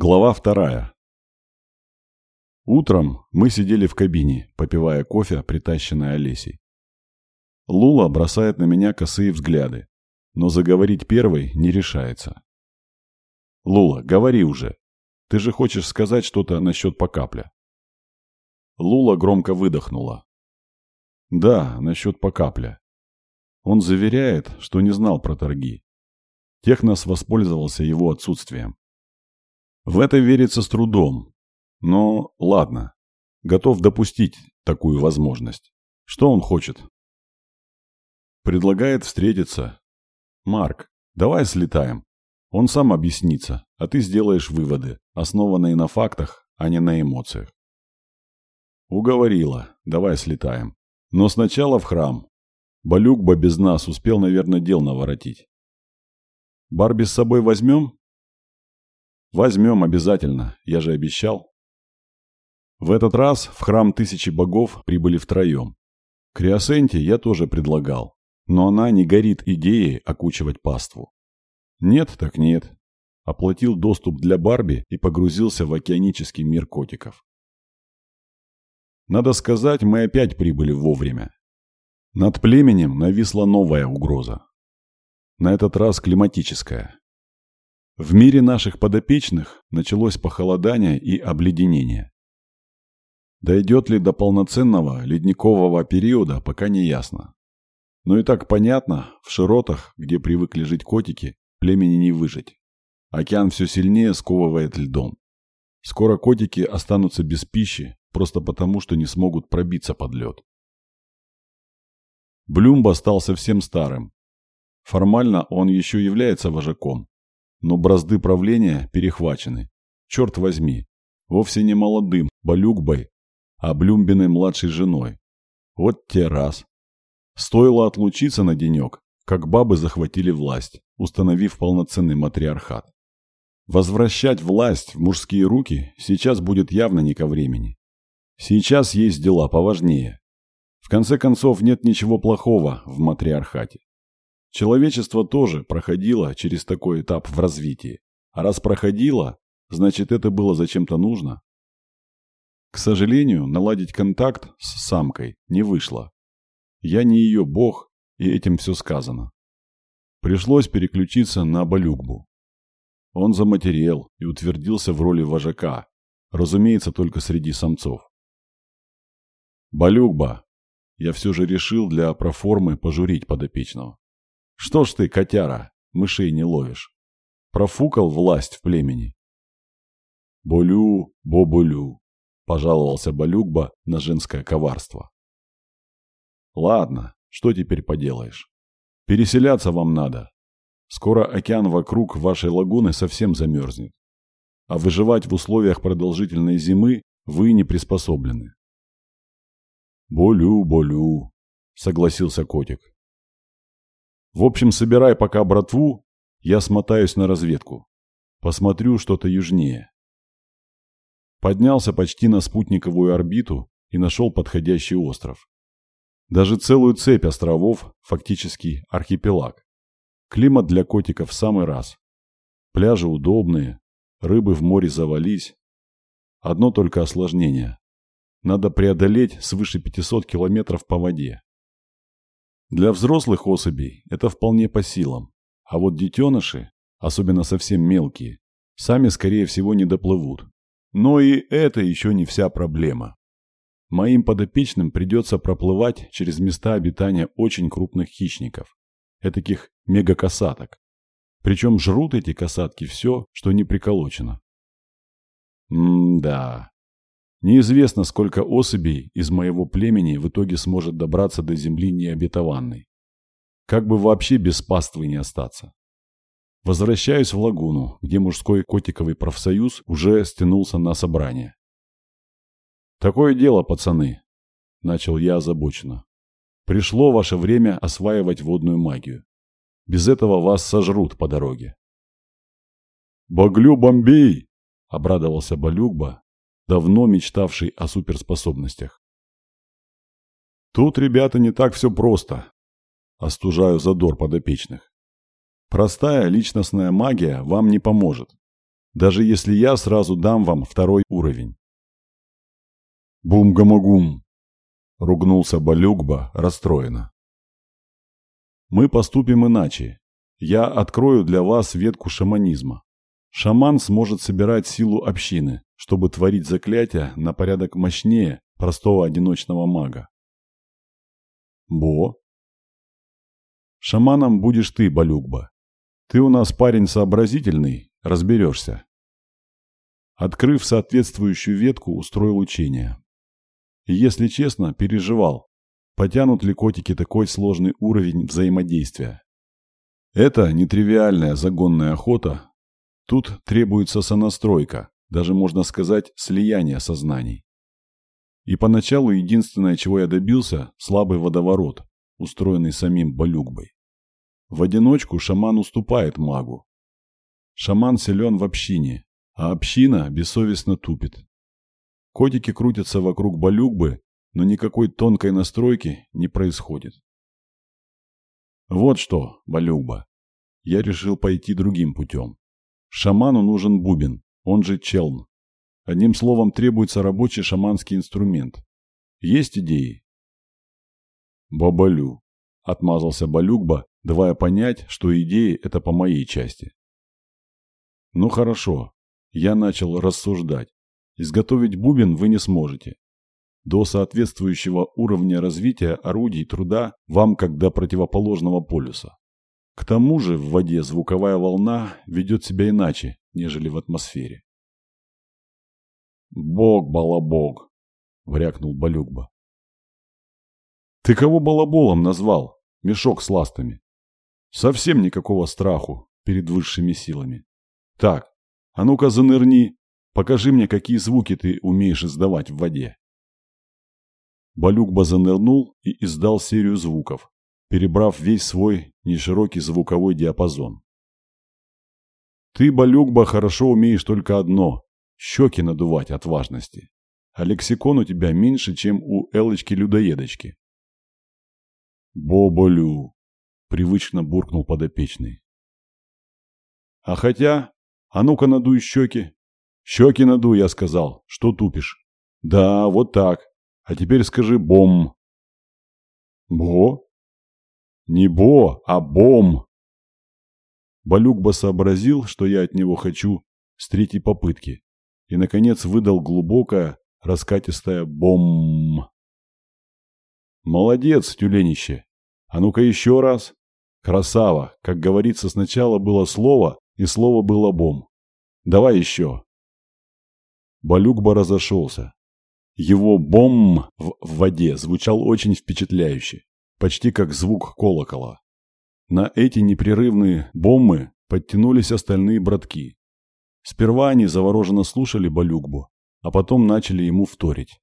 Глава вторая. Утром мы сидели в кабине, попивая кофе, притащенной Олесей. Лула бросает на меня косые взгляды, но заговорить первой не решается. «Лула, говори уже. Ты же хочешь сказать что-то насчет покапля?» Лула громко выдохнула. «Да, насчет покапля. Он заверяет, что не знал про торги. Технос воспользовался его отсутствием. В это верится с трудом. Но ладно. Готов допустить такую возможность. Что он хочет? Предлагает встретиться. Марк, давай слетаем. Он сам объяснится, а ты сделаешь выводы, основанные на фактах, а не на эмоциях. Уговорила. Давай слетаем. Но сначала в храм. Балюкба без нас успел, наверное, дел наворотить. Барби с собой возьмем? Возьмем обязательно, я же обещал. В этот раз в храм тысячи богов прибыли втроем. Криосенте я тоже предлагал, но она не горит идеей окучивать паству. Нет так нет. Оплатил доступ для Барби и погрузился в океанический мир котиков. Надо сказать, мы опять прибыли вовремя. Над племенем нависла новая угроза. На этот раз климатическая. В мире наших подопечных началось похолодание и обледенение. Дойдет ли до полноценного ледникового периода, пока не ясно. Но и так понятно, в широтах, где привыкли жить котики, племени не выжить. Океан все сильнее сковывает льдом. Скоро котики останутся без пищи, просто потому, что не смогут пробиться под лед. Блюмб стал совсем старым. Формально он еще является вожаком, но бразды правления перехвачены. Черт возьми, вовсе не молодым Балюкбой, а Блюмбиной младшей женой. Вот те раз. Стоило отлучиться на денек, как бабы захватили власть, установив полноценный матриархат. Возвращать власть в мужские руки сейчас будет явно не ко времени. Сейчас есть дела поважнее. В конце концов, нет ничего плохого в матриархате. Человечество тоже проходило через такой этап в развитии. А раз проходило, значит это было зачем-то нужно. К сожалению, наладить контакт с самкой не вышло. Я не ее бог, и этим все сказано. Пришлось переключиться на Балюкбу. Он заматерел и утвердился в роли вожака, разумеется, только среди самцов. Балюкба, я все же решил для проформы пожурить подопечного. Что ж ты, котяра, мышей не ловишь? Профукал власть в племени. Болю, бобулю, пожаловался Балюкба на женское коварство. Ладно, что теперь поделаешь? Переселяться вам надо. Скоро океан вокруг вашей лагуны совсем замерзнет. А выживать в условиях продолжительной зимы вы не приспособлены. «Болю, болю», — согласился котик. В общем, собирай пока братву, я смотаюсь на разведку. Посмотрю что-то южнее. Поднялся почти на спутниковую орбиту и нашел подходящий остров. Даже целую цепь островов, фактически архипелаг. Климат для котиков в самый раз. Пляжи удобные, рыбы в море завались. Одно только осложнение. Надо преодолеть свыше 500 километров по воде. Для взрослых особей это вполне по силам, а вот детеныши, особенно совсем мелкие, сами скорее всего не доплывут. Но и это еще не вся проблема. Моим подопечным придется проплывать через места обитания очень крупных хищников, этаких мегакосаток. Причем жрут эти касатки все, что не приколочено. М-да. Неизвестно, сколько особей из моего племени в итоге сможет добраться до земли необетованной. Как бы вообще без паствы не остаться. Возвращаюсь в лагуну, где мужской котиковый профсоюз уже стянулся на собрание. «Такое дело, пацаны», – начал я озабоченно. «Пришло ваше время осваивать водную магию. Без этого вас сожрут по дороге». «Баглю бомбей!» – обрадовался Балюкба, давно мечтавший о суперспособностях. Тут, ребята, не так все просто. Остужаю задор подопечных. Простая личностная магия вам не поможет. даже если я сразу дам вам второй уровень. Бум-гамагум! Ругнулся Балюгба расстроенно. Мы поступим иначе. Я открою для вас ветку шаманизма. Шаман сможет собирать силу общины, чтобы творить заклятия на порядок мощнее простого одиночного мага. Бо. Шаманом будешь ты, Балюгба. Ты у нас парень сообразительный, разберешься. Открыв соответствующую ветку, устроил учение. И, если честно, переживал, потянут ли котики такой сложный уровень взаимодействия. Это нетривиальная загонная охота. Тут требуется сонастройка, даже можно сказать слияние сознаний. И поначалу единственное, чего я добился, слабый водоворот, устроенный самим Балюгбой. В одиночку шаман уступает магу. Шаман силен в общине, а община бессовестно тупит. Котики крутятся вокруг балюгбы, но никакой тонкой настройки не происходит. Вот что, балюгба, я решил пойти другим путем. Шаману нужен бубен, он же челн. Одним словом, требуется рабочий шаманский инструмент. Есть идеи? Бабалю, отмазался Балюгба, давая понять, что идеи – это по моей части. Ну хорошо, я начал рассуждать. Изготовить бубен вы не сможете. До соответствующего уровня развития орудий труда вам как до противоположного полюса. К тому же в воде звуковая волна ведет себя иначе, нежели в атмосфере. «Бог, балабог!» — врякнул Балюгба. «Ты кого балаболом назвал? Мешок с ластами. Совсем никакого страху перед высшими силами. Так, а ну-ка занырни, покажи мне, какие звуки ты умеешь издавать в воде. Балюкба занырнул и издал серию звуков, перебрав весь свой неширокий звуковой диапазон. Ты, Балюкба, хорошо умеешь только одно – щеки надувать от важности. А лексикон у тебя меньше, чем у Элочки-людоедочки. Боболю, привычно буркнул подопечный. А хотя, а ну-ка надуй щеки. Щеки надуй, я сказал. Что тупишь? Да, вот так. А теперь скажи бом. Бо? Не бо, а бом. Балюкба сообразил, что я от него хочу с третьей попытки. И, наконец, выдал глубокое, раскатистое бом. Молодец, тюленище. А ну-ка еще раз. Красава. Как говорится, сначала было слово, и слово было бом. Давай еще. Балюкба разошелся. Его бом в воде звучал очень впечатляюще, почти как звук колокола. На эти непрерывные боммы подтянулись остальные братки. Сперва они завороженно слушали Балюкбу, а потом начали ему вторить.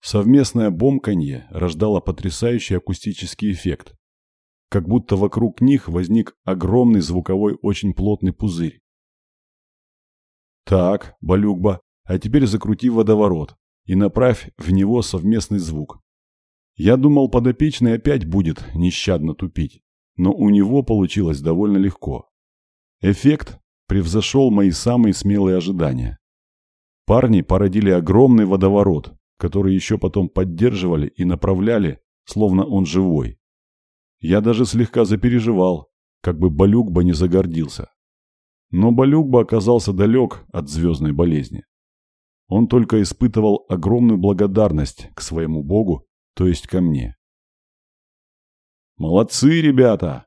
Совместное бомканье рождало потрясающий акустический эффект, как будто вокруг них возник огромный звуковой очень плотный пузырь. Так, Балюкба, а теперь закрути водоворот и направь в него совместный звук. Я думал, подопечный опять будет нещадно тупить, но у него получилось довольно легко. Эффект превзошел мои самые смелые ожидания. Парни породили огромный водоворот, который еще потом поддерживали и направляли, словно он живой. Я даже слегка запереживал, как бы Балюкба не загордился. Но Балюкба оказался далек от звездной болезни. Он только испытывал огромную благодарность к своему богу, то есть ко мне. «Молодцы, ребята!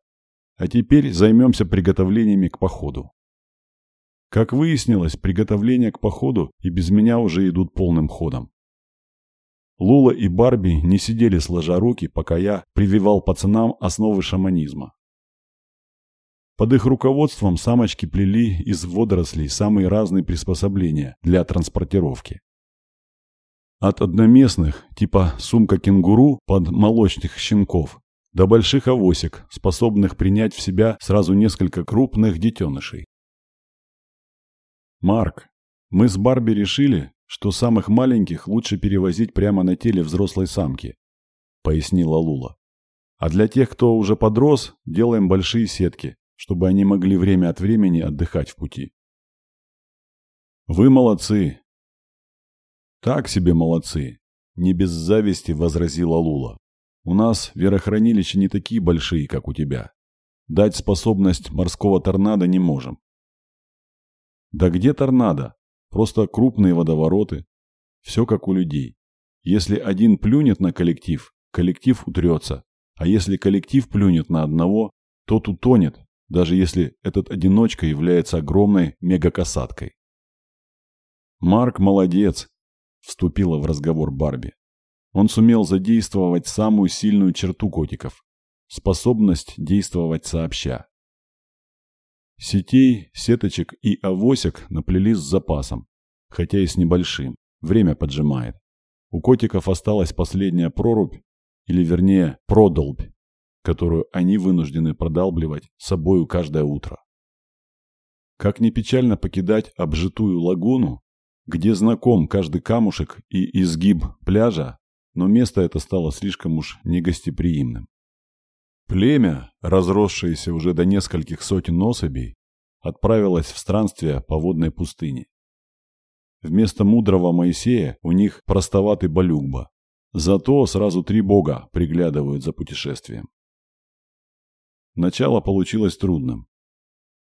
А теперь займемся приготовлениями к походу». Как выяснилось, приготовления к походу и без меня уже идут полным ходом. Лула и Барби не сидели сложа руки, пока я прививал пацанам основы шаманизма. Под их руководством самочки плели из водорослей самые разные приспособления для транспортировки. От одноместных, типа сумка-кенгуру под молочных щенков, до больших авосик, способных принять в себя сразу несколько крупных детенышей. Марк, мы с Барби решили, что самых маленьких лучше перевозить прямо на теле взрослой самки, пояснила Лула. А для тех, кто уже подрос, делаем большие сетки, чтобы они могли время от времени отдыхать в пути. Вы молодцы. Так себе молодцы. Не без зависти возразила Лула. У нас верохранилища не такие большие, как у тебя. Дать способность морского торнадо не можем. Да где торнадо? Просто крупные водовороты. Все как у людей. Если один плюнет на коллектив, коллектив утрется. А если коллектив плюнет на одного, тот утонет, даже если этот одиночка является огромной мегакасаткой. «Марк молодец», – вступила в разговор Барби. Он сумел задействовать самую сильную черту котиков – способность действовать сообща. Сетей, сеточек и авосик наплели с запасом, хотя и с небольшим. Время поджимает. У котиков осталась последняя прорубь, или вернее продолбь, которую они вынуждены продалбливать собою каждое утро. Как ни печально покидать обжитую лагуну, где знаком каждый камушек и изгиб пляжа, но место это стало слишком уж негостеприимным. Племя, разросшееся уже до нескольких сотен особей, отправилось в странствие по водной пустыне. Вместо мудрого Моисея у них простоватый Балюгба. Зато сразу три бога приглядывают за путешествием. Начало получилось трудным.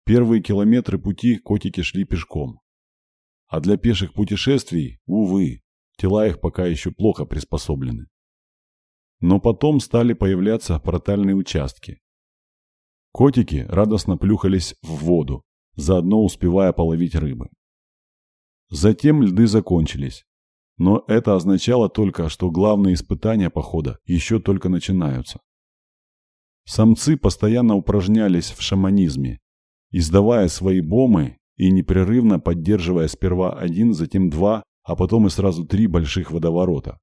Первые километры пути котики шли пешком. А для пеших путешествий, увы, тела их пока еще плохо приспособлены. Но потом стали появляться портальные участки. Котики радостно плюхались в воду, заодно успевая половить рыбы. Затем льды закончились. Но это означало только, что главные испытания похода еще только начинаются. Самцы постоянно упражнялись в шаманизме, издавая свои бомы и непрерывно поддерживая сперва один, затем два, а потом и сразу три больших водоворота.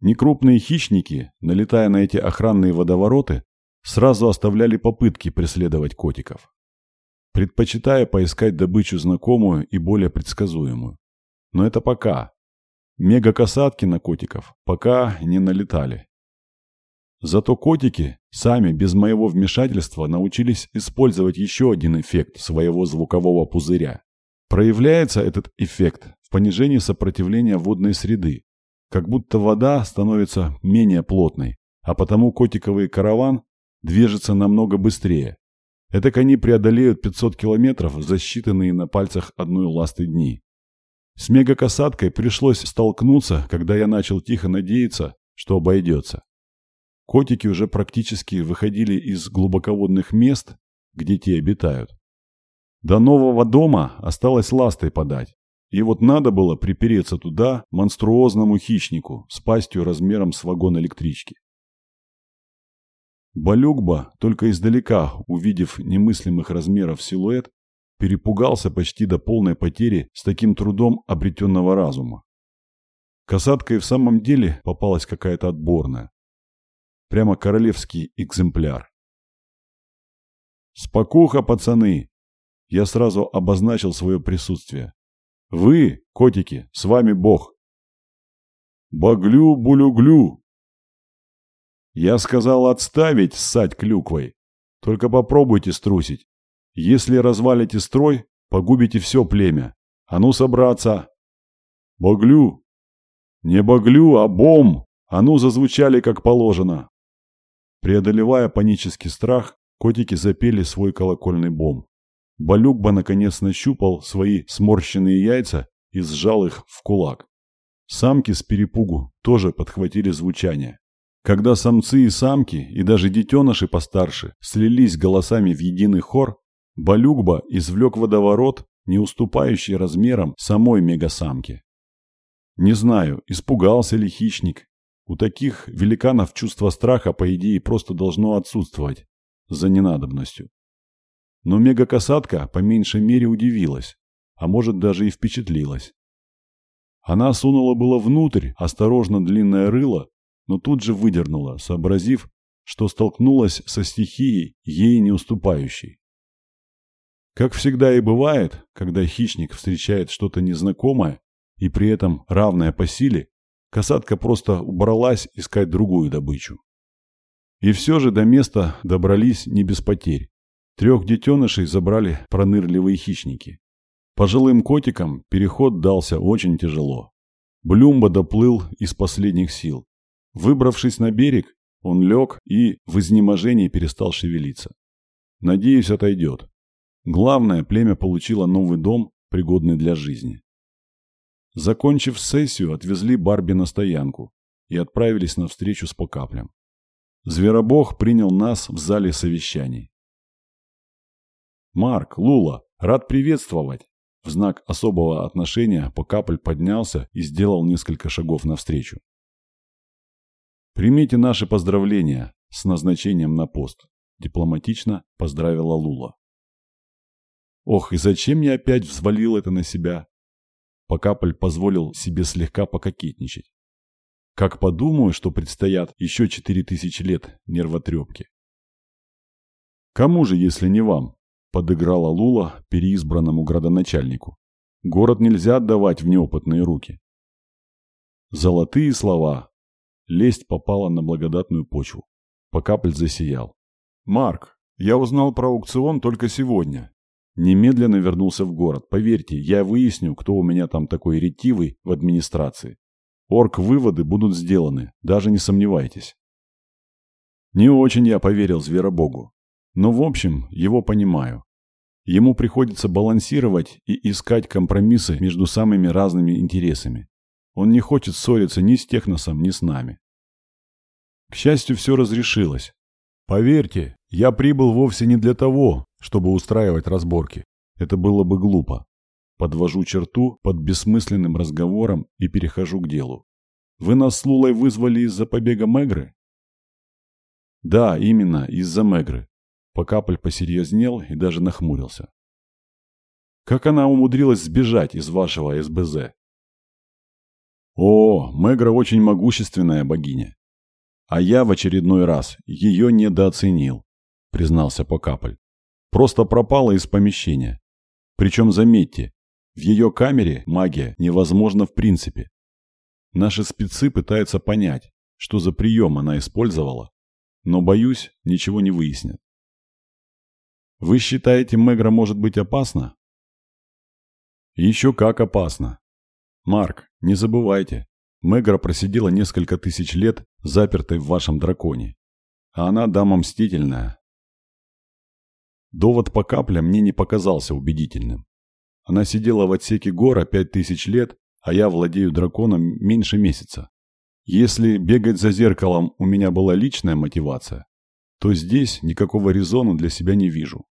Некрупные хищники, налетая на эти охранные водовороты, сразу оставляли попытки преследовать котиков предпочитая поискать добычу знакомую и более предсказуемую. Но это пока. Мегакасатки на котиков пока не налетали. Зато котики сами без моего вмешательства научились использовать еще один эффект своего звукового пузыря. Проявляется этот эффект в понижении сопротивления водной среды, как будто вода становится менее плотной, а потому котиковый караван движется намного быстрее, Этак они преодолеют 500 километров за считанные на пальцах одной ласты дни. С мегакасаткой пришлось столкнуться, когда я начал тихо надеяться, что обойдется. Котики уже практически выходили из глубоководных мест, где те обитают. До нового дома осталось ластой подать. И вот надо было припереться туда монструозному хищнику с пастью размером с вагон электрички. Балюгба, только издалека, увидев немыслимых размеров силуэт, перепугался почти до полной потери с таким трудом обретенного разума. Касатка и в самом деле попалась какая-то отборная. Прямо королевский экземпляр. «Спокуха, пацаны!» Я сразу обозначил свое присутствие. «Вы, котики, с вами Бог!» «Баглю-булюглю!» Я сказал отставить ссать клюквой. Только попробуйте струсить. Если развалите строй, погубите все племя. А ну собраться. Боглю. Не боглю, а бом. А ну зазвучали как положено. Преодолевая панический страх, котики запели свой колокольный бом. Балюкба наконец нащупал свои сморщенные яйца и сжал их в кулак. Самки с перепугу тоже подхватили звучание. Когда самцы и самки, и даже детеныши постарше, слились голосами в единый хор, Балюгба извлек водоворот, не уступающий размерам самой мегасамки. Не знаю, испугался ли хищник. У таких великанов чувство страха, по идее, просто должно отсутствовать за ненадобностью. Но мегакасатка по меньшей мере удивилась, а может даже и впечатлилась. Она сунула было внутрь осторожно длинное рыло но тут же выдернула, сообразив, что столкнулась со стихией, ей не уступающей. Как всегда и бывает, когда хищник встречает что-то незнакомое и при этом равное по силе, касатка просто убралась искать другую добычу. И все же до места добрались не без потерь. Трех детенышей забрали пронырливые хищники. Пожилым котикам переход дался очень тяжело. Блюмба доплыл из последних сил. Выбравшись на берег, он лег и в изнеможении перестал шевелиться. Надеюсь, отойдет. Главное, племя получило новый дом, пригодный для жизни. Закончив сессию, отвезли Барби на стоянку и отправились на встречу с покаплем. Зверобог принял нас в зале совещаний. «Марк, Лула, рад приветствовать!» В знак особого отношения Покапль поднялся и сделал несколько шагов навстречу. «Примите наши поздравления с назначением на пост», – дипломатично поздравила Лула. «Ох, и зачем я опять взвалил это на себя?» Покапль позволил себе слегка пококетничать. Как подумаю, что предстоят еще четыре тысячи лет нервотрепки. Кому же, если не вам? Подыграла Лула переизбранному градоначальнику. Город нельзя отдавать в неопытные руки. Золотые слова. Лесть попала на благодатную почву. Покапль засиял. «Марк, я узнал про аукцион только сегодня. Немедленно вернулся в город. Поверьте, я выясню, кто у меня там такой ретивый в администрации. Орг-выводы будут сделаны, даже не сомневайтесь. Не очень я поверил Зверобогу. Но в общем, его понимаю. Ему приходится балансировать и искать компромиссы между самыми разными интересами. Он не хочет ссориться ни с Техносом, ни с нами. К счастью, все разрешилось. Поверьте, я прибыл вовсе не для того, чтобы устраивать разборки. Это было бы глупо. Подвожу черту под бессмысленным разговором и перехожу к делу. Вы нас с Лулой вызвали из-за побега Мегры? Да, именно, из-за Мегры. Покапль посерьезнел и даже нахмурился. Как она умудрилась сбежать из вашего СБЗ? О, Мегра очень могущественная богиня. А я в очередной раз ее недооценил, признался Покапль. Просто пропала из помещения. Причем, заметьте, в ее камере магия невозможна в принципе. Наши спецы пытаются понять, что за прием она использовала, но, боюсь, ничего не выяснят. Вы считаете, Мегра может быть опасна? Еще как опасно. Марк, не забывайте, Мегра просидела несколько тысяч лет, запертой в вашем драконе. А она дама мстительная. Довод по каплям мне не показался убедительным. Она сидела в отсеке гора пять тысяч лет, а я владею драконом меньше месяца. Если бегать за зеркалом у меня была личная мотивация, то здесь никакого резона для себя не вижу.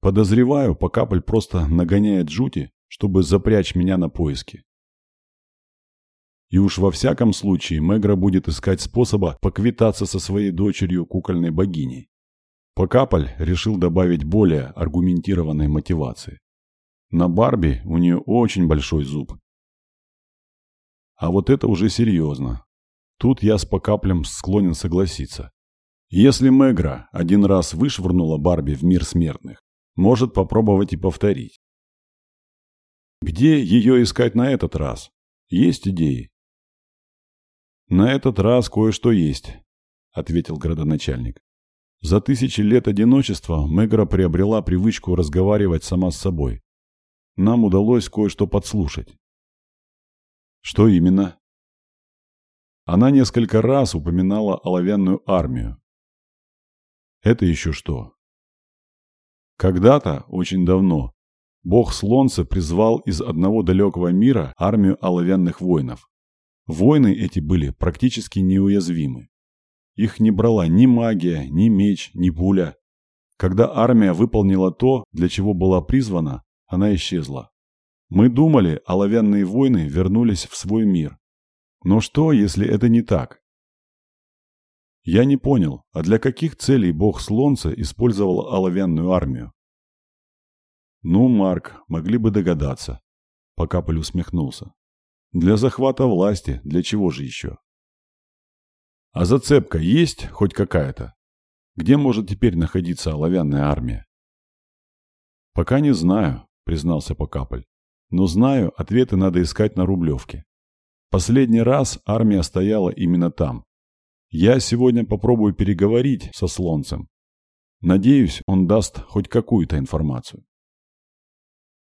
Подозреваю, Покапль просто нагоняет жути, чтобы запрячь меня на поиски. И уж во всяком случае Мегра будет искать способа поквитаться со своей дочерью кукольной богиней. Покапль решил добавить более аргументированной мотивации. На Барби у нее очень большой зуб. А вот это уже серьезно. Тут я с Покаплем склонен согласиться. Если Мегра один раз вышвырнула Барби в мир смертных, может попробовать и повторить. Где ее искать на этот раз? Есть идеи? На этот раз кое-что есть, ответил градоначальник. За тысячи лет одиночества Мегра приобрела привычку разговаривать сама с собой нам удалось кое-что подслушать. Что именно? Она несколько раз упоминала оловянную армию. Это еще что? Когда-то, очень давно, бог Слонца призвал из одного далекого мира армию оловянных воинов. Войны эти были практически неуязвимы. Их не брала ни магия, ни меч, ни пуля. Когда армия выполнила то, для чего была призвана, она исчезла. Мы думали, оловянные войны вернулись в свой мир. Но что, если это не так? Я не понял, а для каких целей бог Слонца использовал оловянную армию? Ну, Марк, могли бы догадаться. Покаполь усмехнулся. Для захвата власти, для чего же еще? А зацепка есть хоть какая-то? Где может теперь находиться оловянная армия? Пока не знаю, признался Покаполь. Но знаю, ответы надо искать на Рублевке. Последний раз армия стояла именно там. Я сегодня попробую переговорить со Слонцем. Надеюсь, он даст хоть какую-то информацию.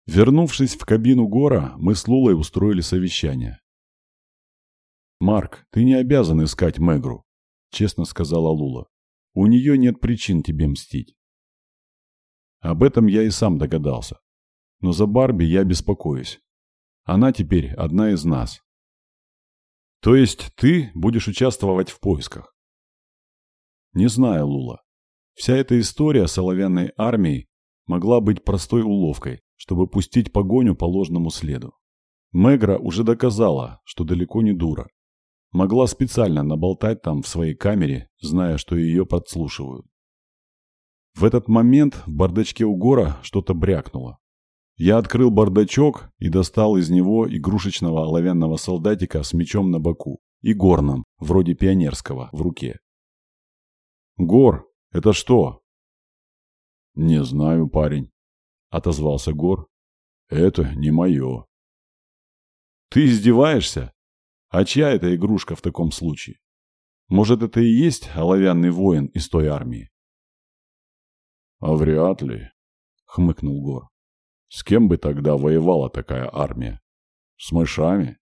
Вернувшись в кабину Гора, мы с Лулой устроили совещание. «Марк, ты не обязан искать Мегру», — честно сказала Лула. «У нее нет причин тебе мстить». Об этом я и сам догадался. Но за Барби я беспокоюсь. Она теперь одна из нас. То есть ты будешь участвовать в поисках? Не знаю, Лула. Вся эта история с оловянной армией могла быть простой уловкой, чтобы пустить погоню по ложному следу. Мегра уже доказала, что далеко не дура. Могла специально наболтать там в своей камере, зная, что ее подслушивают. В этот момент в бардачке у Гора что-то брякнуло. Я открыл бардачок и достал из него игрушечного оловянного солдатика с мечом на боку и горном, вроде пионерского, в руке. «Гор, это что?» «Не знаю, парень», — отозвался Гор. «Это не мое». «Ты издеваешься? А чья это игрушка в таком случае? Может, это и есть оловянный воин из той армии?» «А вряд ли», — хмыкнул Гор. «С кем бы тогда воевала такая армия? С мышами?»